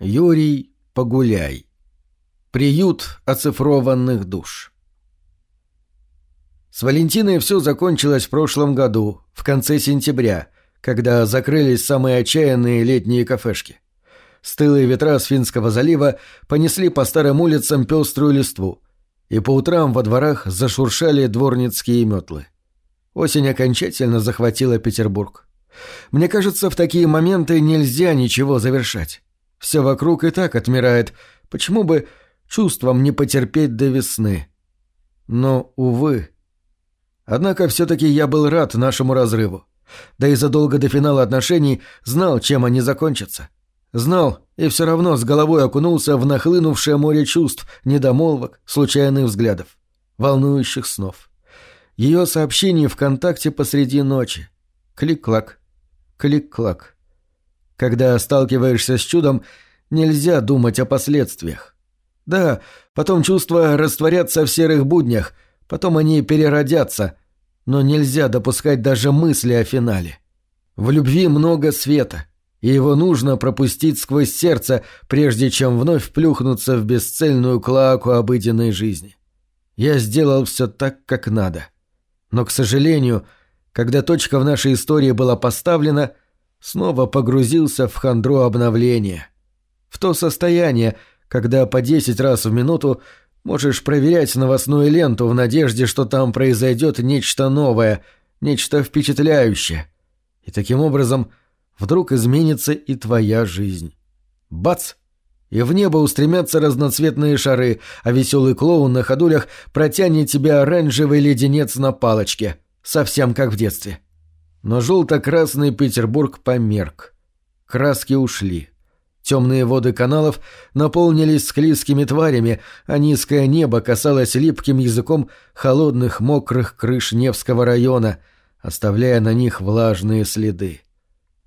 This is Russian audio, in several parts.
Юрий Погуляй. Приют оцифрованных душ. С Валентиной все закончилось в прошлом году, в конце сентября, когда закрылись самые отчаянные летние кафешки. Стылые ветра с Финского залива понесли по старым улицам пеструю листву, и по утрам во дворах зашуршали дворницкие метлы. Осень окончательно захватила Петербург. Мне кажется, в такие моменты нельзя ничего завершать. Все вокруг и так отмирает. Почему бы чувством не потерпеть до весны? Но, увы. Однако все-таки я был рад нашему разрыву. Да и задолго до финала отношений знал, чем они закончатся. Знал и все равно с головой окунулся в нахлынувшее море чувств, недомолвок, случайных взглядов, волнующих снов. Ее сообщение ВКонтакте посреди ночи. Клик-клак. Клик-клак. Когда сталкиваешься с чудом, нельзя думать о последствиях. Да, потом чувства растворятся в серых буднях, потом они переродятся, но нельзя допускать даже мысли о финале. В любви много света, и его нужно пропустить сквозь сердце, прежде чем вновь плюхнуться в бесцельную клаку обыденной жизни. Я сделал все так, как надо. — но, к сожалению, когда точка в нашей истории была поставлена, снова погрузился в хандру обновления. В то состояние, когда по десять раз в минуту можешь проверять новостную ленту в надежде, что там произойдет нечто новое, нечто впечатляющее. И таким образом вдруг изменится и твоя жизнь. Бац! И в небо устремятся разноцветные шары, а веселый клоун на ходулях протянет тебе оранжевый леденец на палочке, совсем как в детстве. Но желто-красный Петербург померк. Краски ушли. Темные воды каналов наполнились склизкими тварями, а низкое небо касалось липким языком холодных мокрых крыш Невского района, оставляя на них влажные следы.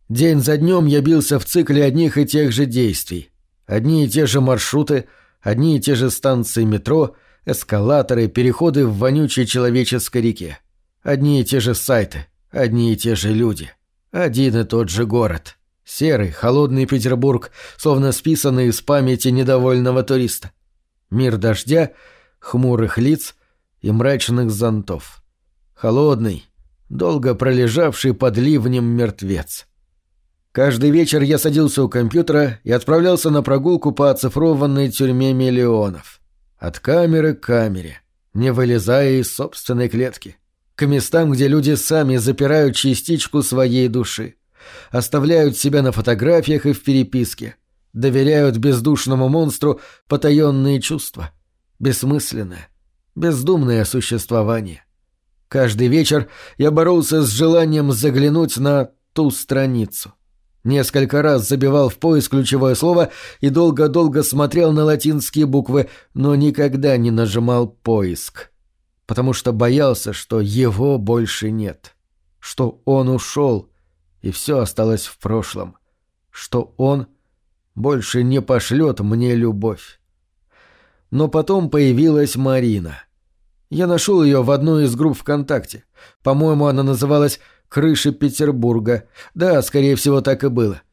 День за днем я бился в цикле одних и тех же действий. Одни и те же маршруты, одни и те же станции метро, эскалаторы, переходы в вонючей человеческой реке. Одни и те же сайты, одни и те же люди. Один и тот же город. Серый, холодный Петербург, словно списанный из памяти недовольного туриста. Мир дождя, хмурых лиц и мрачных зонтов. Холодный, долго пролежавший под ливнем мертвец. Каждый вечер я садился у компьютера и отправлялся на прогулку по оцифрованной тюрьме миллионов. От камеры к камере, не вылезая из собственной клетки. К местам, где люди сами запирают частичку своей души. Оставляют себя на фотографиях и в переписке. Доверяют бездушному монстру потаенные чувства. Бессмысленное, бездумное существование. Каждый вечер я боролся с желанием заглянуть на ту страницу. Несколько раз забивал в поиск ключевое слово и долго-долго смотрел на латинские буквы, но никогда не нажимал «поиск». Потому что боялся, что его больше нет. Что он ушел, и все осталось в прошлом. Что он больше не пошлет мне любовь. Но потом появилась Марина. Я нашел ее в одной из групп ВКонтакте. По-моему, она называлась крыши Петербурга. Да, скорее всего, так и было.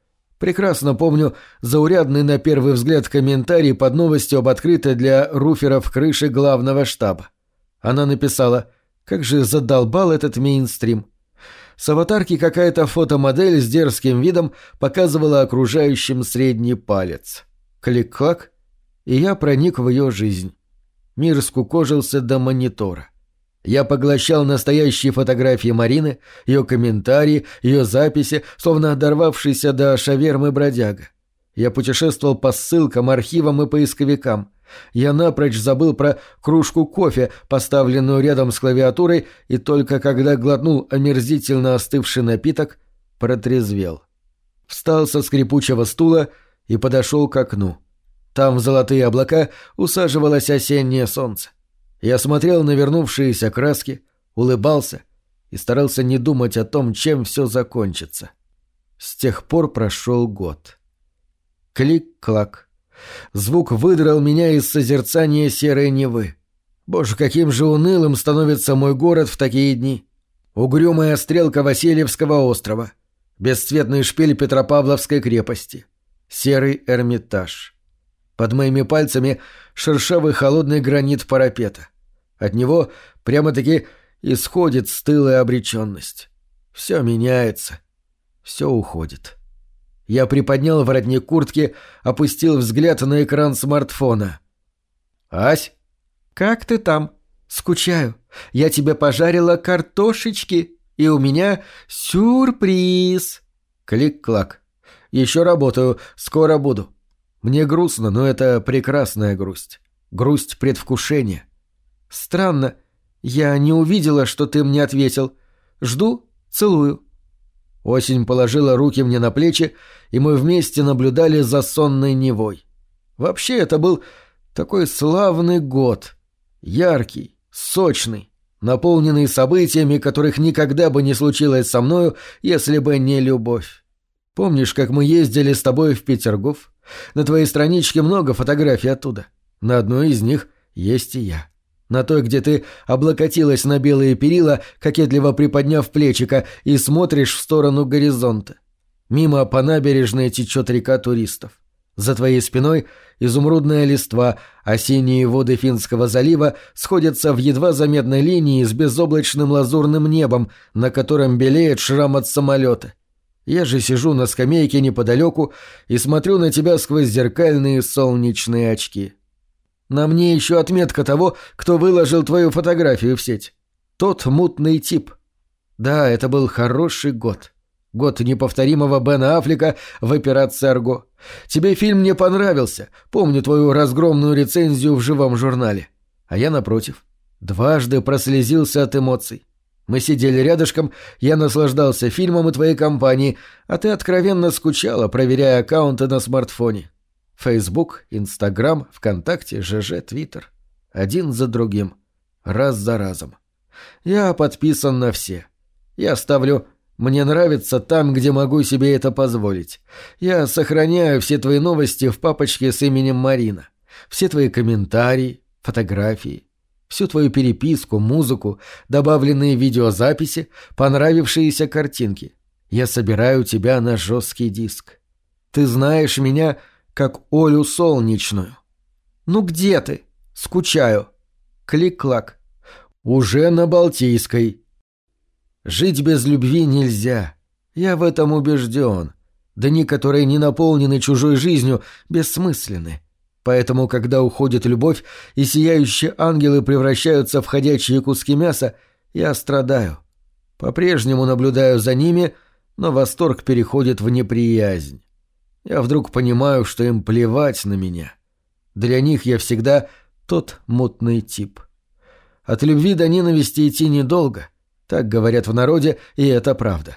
Прекрасно помню заурядный на первый взгляд комментарий под новостью об открытой для руферов крыши главного штаба. Она написала «Как же задолбал этот мейнстрим». С аватарки какая-то фотомодель с дерзким видом показывала окружающим средний палец. Клик-клак, и я проник в ее жизнь. Мир скукожился до монитора. Я поглощал настоящие фотографии Марины, ее комментарии, ее записи, словно дорвавшийся до шавермы бродяга. Я путешествовал по ссылкам, архивам и поисковикам. Я напрочь забыл про кружку кофе, поставленную рядом с клавиатурой, и только когда глотнул омерзительно остывший напиток, протрезвел. Встал со скрипучего стула и подошел к окну. Там в золотые облака усаживалось осеннее солнце. Я смотрел на вернувшиеся краски, улыбался и старался не думать о том, чем все закончится. С тех пор прошел год. Клик-клак. Звук выдрал меня из созерцания серой Невы. Боже, каким же унылым становится мой город в такие дни. Угрюмая стрелка Васильевского острова. Бесцветный шпиль Петропавловской крепости. Серый Эрмитаж. Под моими пальцами шершавый холодный гранит парапета. От него прямо-таки исходит стылая обреченность. Все меняется. Все уходит. Я приподнял воротник куртки, опустил взгляд на экран смартфона. «Ась?» «Как ты там?» «Скучаю. Я тебе пожарила картошечки, и у меня сюрприз!» Клик-клак. «Еще работаю. Скоро буду». Мне грустно, но это прекрасная грусть. Грусть предвкушения. Странно. Я не увидела, что ты мне ответил. Жду, целую. Осень положила руки мне на плечи, и мы вместе наблюдали за сонной Невой. Вообще, это был такой славный год. Яркий, сочный, наполненный событиями, которых никогда бы не случилось со мною, если бы не любовь. Помнишь, как мы ездили с тобой в Петергоф? На твоей страничке много фотографий оттуда. На одной из них есть и я. На той, где ты облокотилась на белые перила, кокетливо приподняв плечика, и смотришь в сторону горизонта. Мимо по набережной течет река туристов. За твоей спиной изумрудная листва, а синие воды Финского залива сходятся в едва заметной линии с безоблачным лазурным небом, на котором белеет шрам от самолета. Я же сижу на скамейке неподалеку и смотрю на тебя сквозь зеркальные солнечные очки. На мне еще отметка того, кто выложил твою фотографию в сеть. Тот мутный тип. Да, это был хороший год. Год неповторимого Бена Аффлека в операции «Арго». Тебе фильм не понравился. Помню твою разгромную рецензию в живом журнале. А я, напротив, дважды прослезился от эмоций. Мы сидели рядышком, я наслаждался фильмом и твоей компанией, а ты откровенно скучала, проверяя аккаунты на смартфоне. Фейсбук, Инстаграм, ВКонтакте, ЖЖ, Твиттер. Один за другим. Раз за разом. Я подписан на все. Я ставлю «Мне нравится там, где могу себе это позволить». Я сохраняю все твои новости в папочке с именем Марина. Все твои комментарии, фотографии всю твою переписку, музыку, добавленные видеозаписи, понравившиеся картинки. Я собираю тебя на жесткий диск. Ты знаешь меня как Олю Солнечную. Ну где ты? Скучаю. Клик-клак. Уже на Балтийской. Жить без любви нельзя. Я в этом убежден. Дни, которые не наполнены чужой жизнью, бессмысленны. Поэтому, когда уходит любовь и сияющие ангелы превращаются в ходячие куски мяса, я страдаю. По-прежнему наблюдаю за ними, но восторг переходит в неприязнь. Я вдруг понимаю, что им плевать на меня. Для них я всегда тот мутный тип. От любви до ненависти идти недолго, так говорят в народе, и это правда.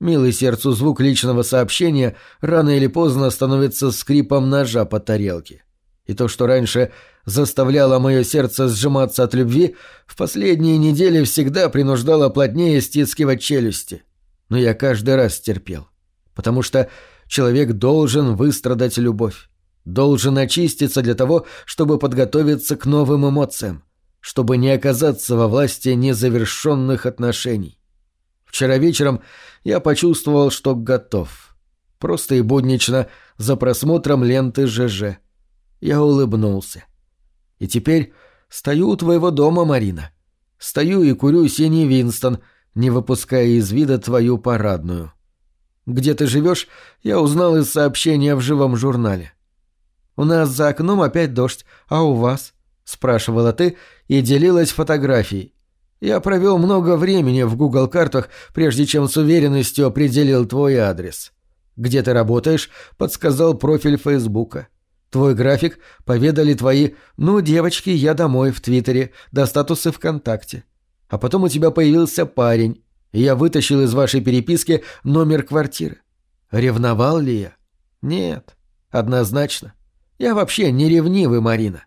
Милый сердцу звук личного сообщения рано или поздно становится скрипом ножа по тарелке и то, что раньше заставляло мое сердце сжиматься от любви, в последние недели всегда принуждало плотнее стискивать челюсти. Но я каждый раз терпел. Потому что человек должен выстрадать любовь. Должен очиститься для того, чтобы подготовиться к новым эмоциям. Чтобы не оказаться во власти незавершенных отношений. Вчера вечером я почувствовал, что готов. Просто и буднично за просмотром ленты ЖЖ. Я улыбнулся. И теперь стою у твоего дома, Марина. Стою и курю синий Винстон, не выпуская из вида твою парадную. Где ты живешь, я узнал из сообщения в живом журнале. У нас за окном опять дождь, а у вас? спрашивала ты и делилась фотографией. Я провел много времени в Google картах, прежде чем с уверенностью определил твой адрес. Где ты работаешь, подсказал профиль Фейсбука. Твой график поведали твои «Ну, девочки, я домой» в Твиттере, до статуса ВКонтакте. А потом у тебя появился парень, я вытащил из вашей переписки номер квартиры. Ревновал ли я? Нет, однозначно. Я вообще не ревнивый, Марина.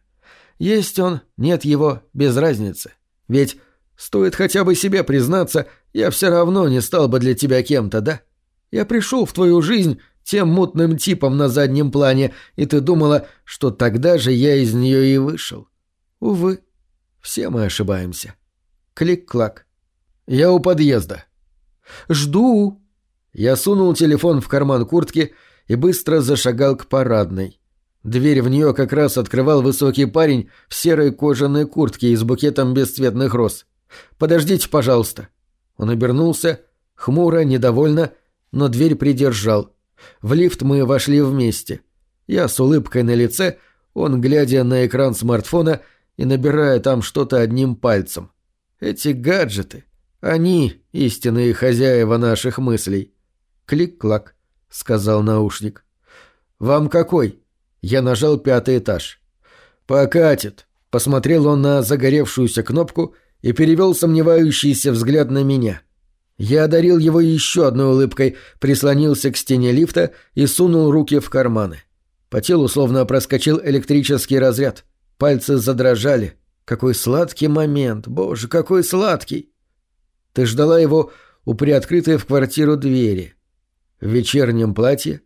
Есть он, нет его, без разницы. Ведь, стоит хотя бы себе признаться, я все равно не стал бы для тебя кем-то, да? Я пришел в твою жизнь тем мутным типом на заднем плане, и ты думала, что тогда же я из нее и вышел. Увы, все мы ошибаемся. Клик-клак. Я у подъезда. Жду. Я сунул телефон в карман куртки и быстро зашагал к парадной. Дверь в нее как раз открывал высокий парень в серой кожаной куртке и с букетом бесцветных роз. «Подождите, пожалуйста». Он обернулся, хмуро, недовольно, но дверь придержал. В лифт мы вошли вместе. Я с улыбкой на лице, он, глядя на экран смартфона и набирая там что-то одним пальцем. Эти гаджеты, они истинные хозяева наших мыслей. Клик-клак, сказал наушник. Вам какой? Я нажал пятый этаж. Покатит. Посмотрел он на загоревшуюся кнопку и перевел сомневающийся взгляд на меня. Я одарил его еще одной улыбкой, прислонился к стене лифта и сунул руки в карманы. По телу словно проскочил электрический разряд. Пальцы задрожали. Какой сладкий момент, боже, какой сладкий! Ты ждала его у приоткрытой в квартиру двери, в вечернем платье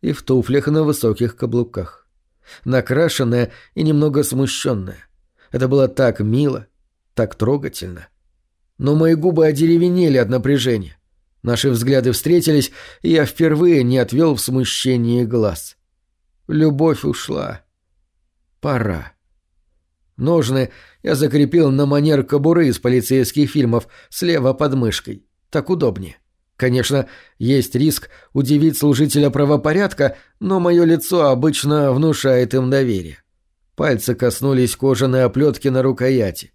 и в туфлях на высоких каблуках. Накрашенная и немного смущенная. Это было так мило, так трогательно. Но мои губы одеревенели от напряжения. Наши взгляды встретились, и я впервые не отвел в смущении глаз. Любовь ушла. Пора. Ножны я закрепил на манер кобуры из полицейских фильмов слева под мышкой. Так удобнее. Конечно, есть риск удивить служителя правопорядка, но мое лицо обычно внушает им доверие. Пальцы коснулись кожаной оплетки на рукояти.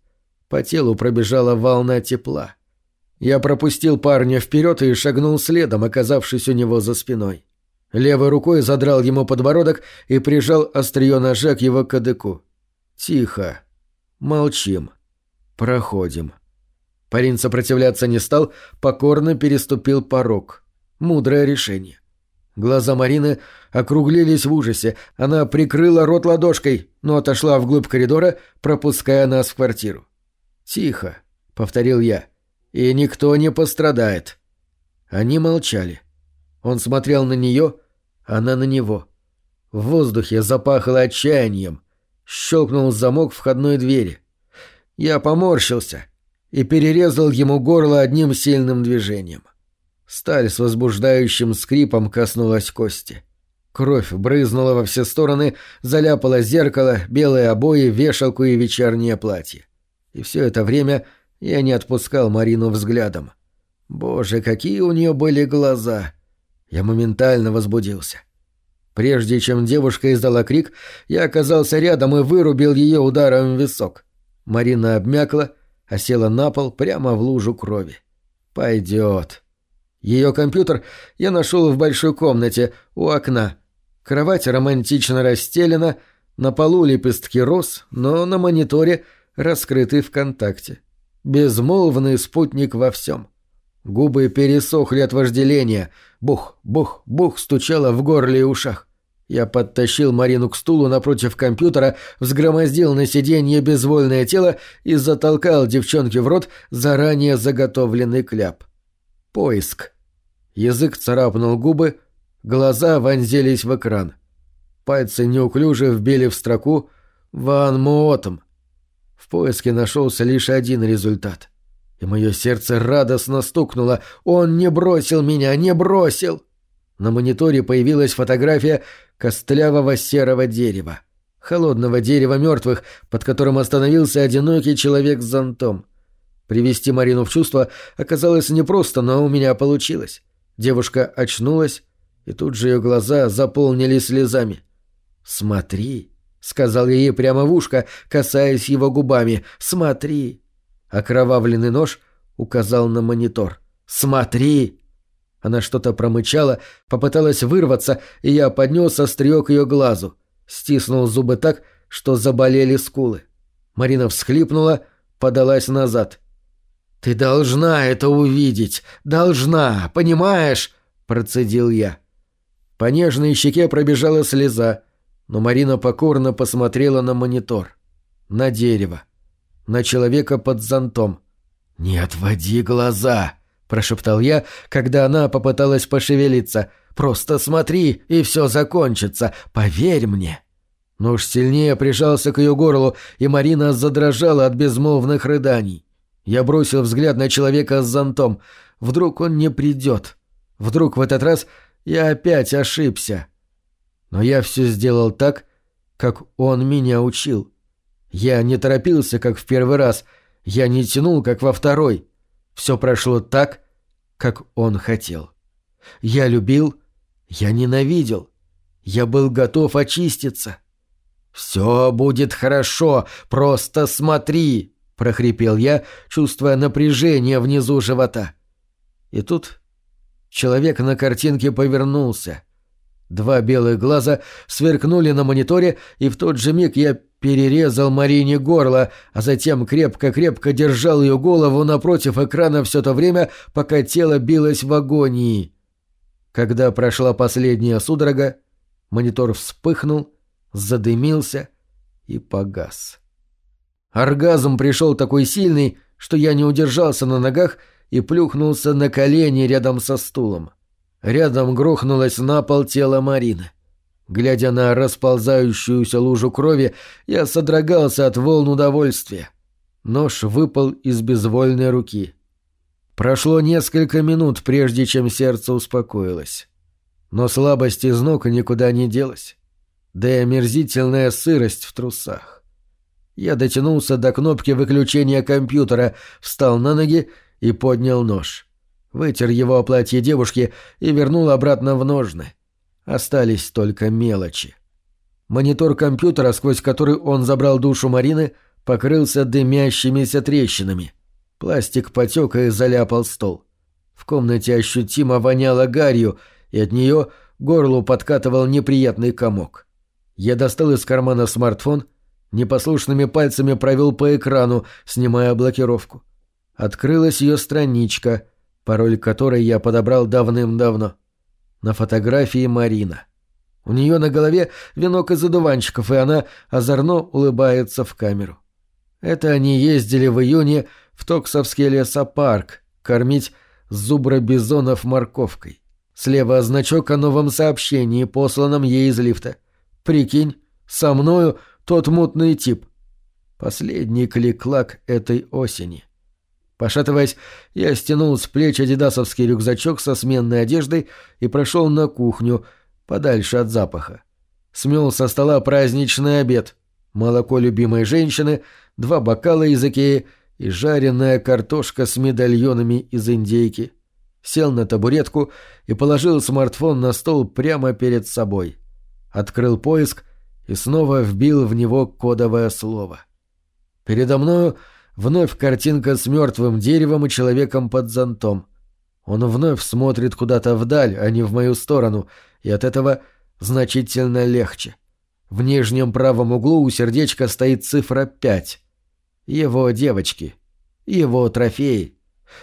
По телу пробежала волна тепла. Я пропустил парня вперед и шагнул следом, оказавшись у него за спиной. Левой рукой задрал ему подбородок и прижал острие ножа к его кадыку. Тихо. Молчим. Проходим. Парень сопротивляться не стал, покорно переступил порог. Мудрое решение. Глаза Марины округлились в ужасе. Она прикрыла рот ладошкой, но отошла вглубь коридора, пропуская нас в квартиру. «Тихо», — повторил я, — «и никто не пострадает». Они молчали. Он смотрел на нее, она на него. В воздухе запахло отчаянием. Щелкнул замок входной двери. Я поморщился и перерезал ему горло одним сильным движением. Сталь с возбуждающим скрипом коснулась кости. Кровь брызнула во все стороны, заляпала зеркало, белые обои, вешалку и вечернее платье. И все это время я не отпускал Марину взглядом. Боже, какие у нее были глаза! Я моментально возбудился. Прежде чем девушка издала крик, я оказался рядом и вырубил ее ударом в висок. Марина обмякла, а села на пол прямо в лужу крови. «Пойдет». Ее компьютер я нашел в большой комнате у окна. Кровать романтично расстелена, на полу лепестки роз, но на мониторе раскрытый ВКонтакте. Безмолвный спутник во всем. Губы пересохли от вожделения. Бух, бух, бух стучало в горле и ушах. Я подтащил Марину к стулу напротив компьютера, взгромоздил на сиденье безвольное тело и затолкал девчонке в рот заранее заготовленный кляп. Поиск. Язык царапнул губы, глаза вонзились в экран. Пальцы неуклюже вбили в строку «Ван Моотом». В поиске нашелся лишь один результат. И мое сердце радостно стукнуло. Он не бросил меня, не бросил! На мониторе появилась фотография костлявого серого дерева. Холодного дерева мертвых, под которым остановился одинокий человек с зонтом. Привести Марину в чувство оказалось непросто, но у меня получилось. Девушка очнулась, и тут же ее глаза заполнились слезами. «Смотри», — сказал ей прямо в ушко, касаясь его губами, — «смотри». Окровавленный нож указал на монитор. «Смотри!» Она что-то промычала, попыталась вырваться, и я поднес острие к ее глазу. Стиснул зубы так, что заболели скулы. Марина всхлипнула, подалась назад. «Ты должна это увидеть! Должна! Понимаешь?» — процедил я. По нежной щеке пробежала слеза, но Марина покорно посмотрела на монитор. На дерево. На человека под зонтом. «Не отводи глаза!» — прошептал я, когда она попыталась пошевелиться. «Просто смотри, и все закончится. Поверь мне». Нож сильнее прижался к ее горлу, и Марина задрожала от безмолвных рыданий. Я бросил взгляд на человека с зонтом. Вдруг он не придет. Вдруг в этот раз Я опять ошибся. Но я все сделал так, как он меня учил. Я не торопился, как в первый раз. Я не тянул, как во второй. Все прошло так, как он хотел. Я любил, я ненавидел. Я был готов очиститься. «Все будет хорошо, просто смотри!» — прохрипел я, чувствуя напряжение внизу живота. И тут человек на картинке повернулся. Два белых глаза сверкнули на мониторе, и в тот же миг я перерезал Марине горло, а затем крепко-крепко держал ее голову напротив экрана все то время, пока тело билось в агонии. Когда прошла последняя судорога, монитор вспыхнул, задымился и погас. Оргазм пришел такой сильный, что я не удержался на ногах и плюхнулся на колени рядом со стулом. Рядом грохнулось на пол тело Марины. Глядя на расползающуюся лужу крови, я содрогался от волн удовольствия. Нож выпал из безвольной руки. Прошло несколько минут, прежде чем сердце успокоилось. Но слабость из ног никуда не делась. Да и омерзительная сырость в трусах. Я дотянулся до кнопки выключения компьютера, встал на ноги и поднял нож. Вытер его о платье девушки и вернул обратно в ножны. Остались только мелочи. Монитор компьютера, сквозь который он забрал душу Марины, покрылся дымящимися трещинами. Пластик потек и заляпал стол. В комнате ощутимо воняло гарью, и от нее горлу подкатывал неприятный комок. Я достал из кармана смартфон, непослушными пальцами провел по экрану, снимая блокировку. Открылась ее страничка, пароль которой я подобрал давным-давно. На фотографии Марина. У нее на голове венок из одуванчиков, и она озорно улыбается в камеру. Это они ездили в июне в Токсовский лесопарк кормить зубробизонов морковкой. Слева значок о новом сообщении, посланном ей из лифта. Прикинь, со мною тот мутный тип. Последний клик-клак этой осени. Пошатываясь, я стянул с плеч адидасовский рюкзачок со сменной одеждой и прошел на кухню, подальше от запаха. Смел со стола праздничный обед. Молоко любимой женщины, два бокала из Икеи и жареная картошка с медальонами из индейки. Сел на табуретку и положил смартфон на стол прямо перед собой. Открыл поиск и снова вбил в него кодовое слово. Передо мною Вновь картинка с мертвым деревом и человеком под зонтом. Он вновь смотрит куда-то вдаль, а не в мою сторону, и от этого значительно легче. В нижнем правом углу у сердечка стоит цифра пять. Его девочки. Его трофеи.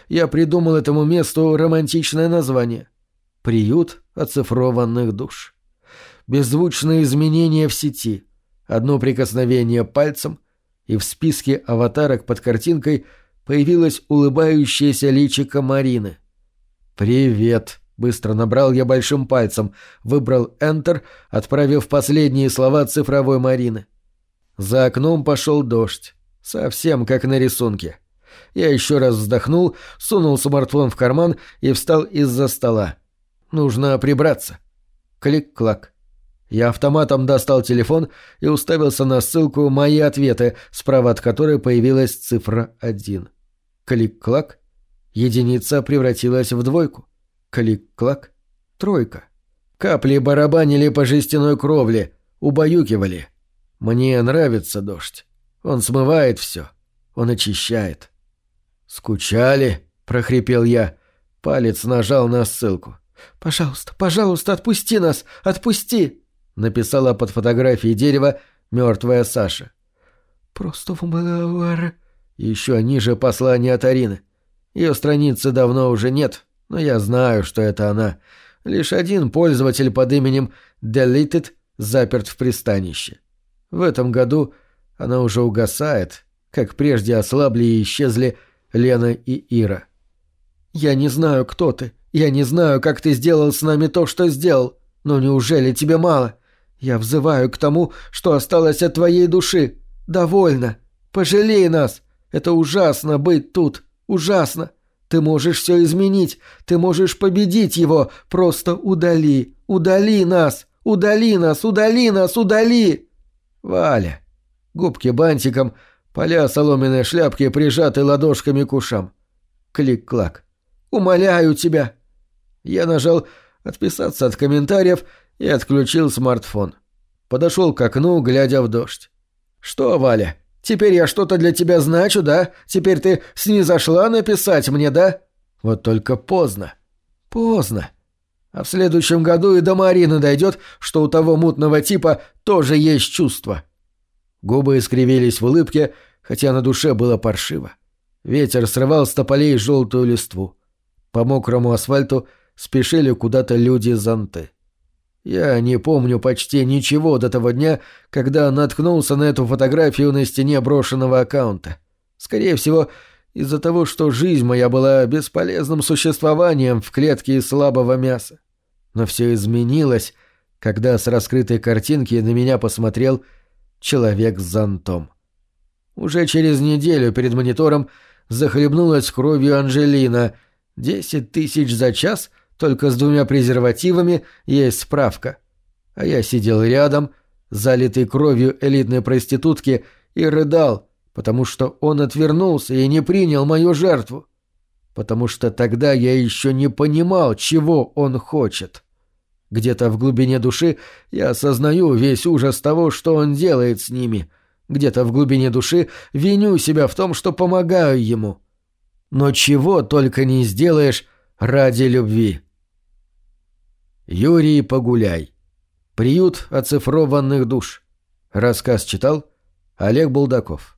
Я придумал этому месту романтичное название. Приют оцифрованных душ. Беззвучные изменения в сети. Одно прикосновение пальцем, и в списке аватарок под картинкой появилась улыбающаяся личико Марины. «Привет!» — быстро набрал я большим пальцем, выбрал Enter, отправив последние слова цифровой Марины. За окном пошел дождь, совсем как на рисунке. Я еще раз вздохнул, сунул смартфон в карман и встал из-за стола. Нужно прибраться. Клик-клак. Я автоматом достал телефон и уставился на ссылку «Мои ответы», справа от которой появилась цифра 1. Клик-клак. Единица превратилась в двойку. Клик-клак. Тройка. Капли барабанили по жестяной кровле, убаюкивали. Мне нравится дождь. Он смывает все. Он очищает. «Скучали?» — прохрипел я. Палец нажал на ссылку. «Пожалуйста, пожалуйста, отпусти нас! Отпусти!» Написала под фотографией дерева мертвая Саша. «Просто умалавар...» Еще ниже послание от Арины. Ее страницы давно уже нет, но я знаю, что это она. Лишь один пользователь под именем Deleted заперт в пристанище. В этом году она уже угасает, как прежде ослабли и исчезли Лена и Ира. «Я не знаю, кто ты. Я не знаю, как ты сделал с нами то, что сделал. Но неужели тебе мало? Я взываю к тому, что осталось от твоей души. Довольно. Пожалей нас. Это ужасно быть тут. Ужасно. Ты можешь все изменить. Ты можешь победить его. Просто удали. Удали нас. Удали нас. Удали нас. Удали. Валя. Губки бантиком, поля соломенной шляпки, прижаты ладошками к ушам. Клик-клак. «Умоляю тебя!» Я нажал «Отписаться от комментариев» и отключил смартфон. Подошел к окну, глядя в дождь. «Что, Валя, теперь я что-то для тебя значу, да? Теперь ты снизошла написать мне, да?» Вот только поздно. Поздно. А в следующем году и до Марины дойдет, что у того мутного типа тоже есть чувства. Губы искривились в улыбке, хотя на душе было паршиво. Ветер срывал с тополей желтую листву. По мокрому асфальту спешили куда-то люди-зонты. Я не помню почти ничего до того дня, когда наткнулся на эту фотографию на стене брошенного аккаунта. Скорее всего, из-за того, что жизнь моя была бесполезным существованием в клетке слабого мяса. Но все изменилось, когда с раскрытой картинки на меня посмотрел человек с зонтом. Уже через неделю перед монитором захлебнулась кровью Анжелина. Десять тысяч за час — только с двумя презервативами есть справка. А я сидел рядом, залитый кровью элитной проститутки, и рыдал, потому что он отвернулся и не принял мою жертву. Потому что тогда я еще не понимал, чего он хочет. Где-то в глубине души я осознаю весь ужас того, что он делает с ними. Где-то в глубине души виню себя в том, что помогаю ему. Но чего только не сделаешь ради любви. Юрий Погуляй. Приют оцифрованных душ. Рассказ читал Олег Булдаков.